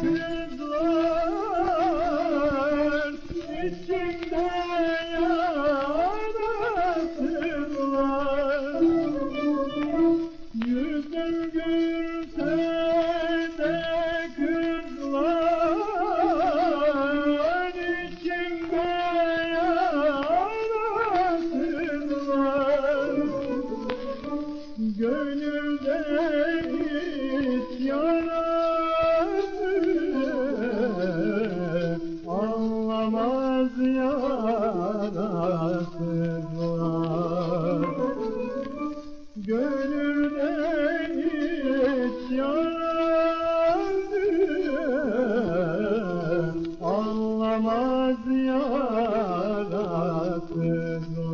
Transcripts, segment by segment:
Kızlar içimde yarasınlar Yüzüm gülse de kızlar içimde yarasınlar Gönülde git yarar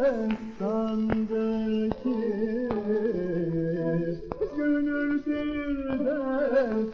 sen sandır Gönül birden